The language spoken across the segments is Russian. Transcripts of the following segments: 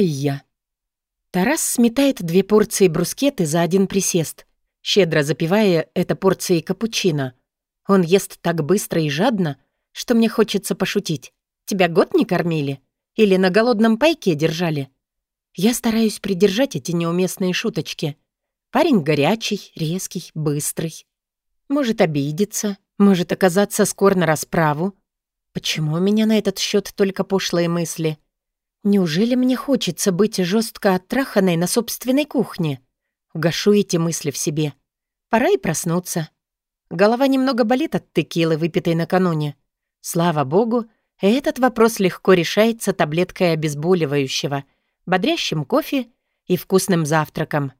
Айя. Тарас сметает две порции брускеты за один присест, щедро запивая это порцией капучино. Он ест так быстро и жадно, что мне хочется пошутить. Тебя год не кормили? Или на голодном пайке держали? Я стараюсь придержать эти неуместные шуточки. Парень горячий, резкий, быстрый. Может обидеться, может оказаться скор на расправу. Почему у меня на этот счет только пошлые мысли? Неужели мне хочется быть жестко оттраханной на собственной кухне? Гашу эти мысли в себе. Пора и проснуться. Голова немного болит от текилы, выпитой накануне. Слава богу, этот вопрос легко решается таблеткой обезболивающего, бодрящим кофе и вкусным завтраком.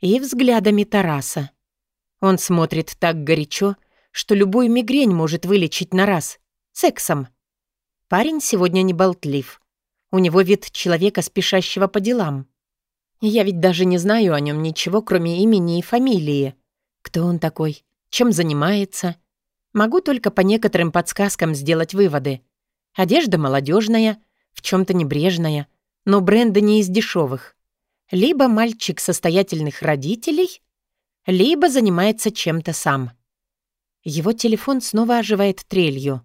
И взглядами Тараса. Он смотрит так горячо, что любую мигрень может вылечить на раз. Сексом. Парень сегодня не болтлив. У него вид человека, спешащего по делам. Я ведь даже не знаю о нем ничего, кроме имени и фамилии. Кто он такой? Чем занимается? Могу только по некоторым подсказкам сделать выводы. Одежда молодежная, в чем-то небрежная, но бренды не из дешевых. Либо мальчик состоятельных родителей, либо занимается чем-то сам. Его телефон снова оживает трелью.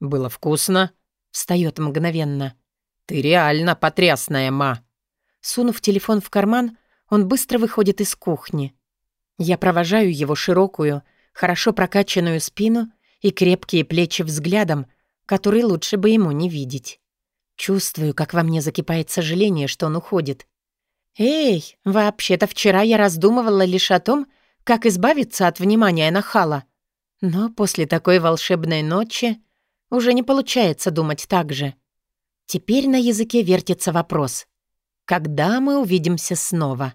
«Было вкусно», — встает мгновенно. «Ты реально потрясная, ма». Сунув телефон в карман, он быстро выходит из кухни. Я провожаю его широкую, хорошо прокачанную спину и крепкие плечи взглядом, который лучше бы ему не видеть. Чувствую, как во мне закипает сожаление, что он уходит. «Эй, вообще-то вчера я раздумывала лишь о том, как избавиться от внимания нахала. Но после такой волшебной ночи уже не получается думать так же. Теперь на языке вертится вопрос. Когда мы увидимся снова?»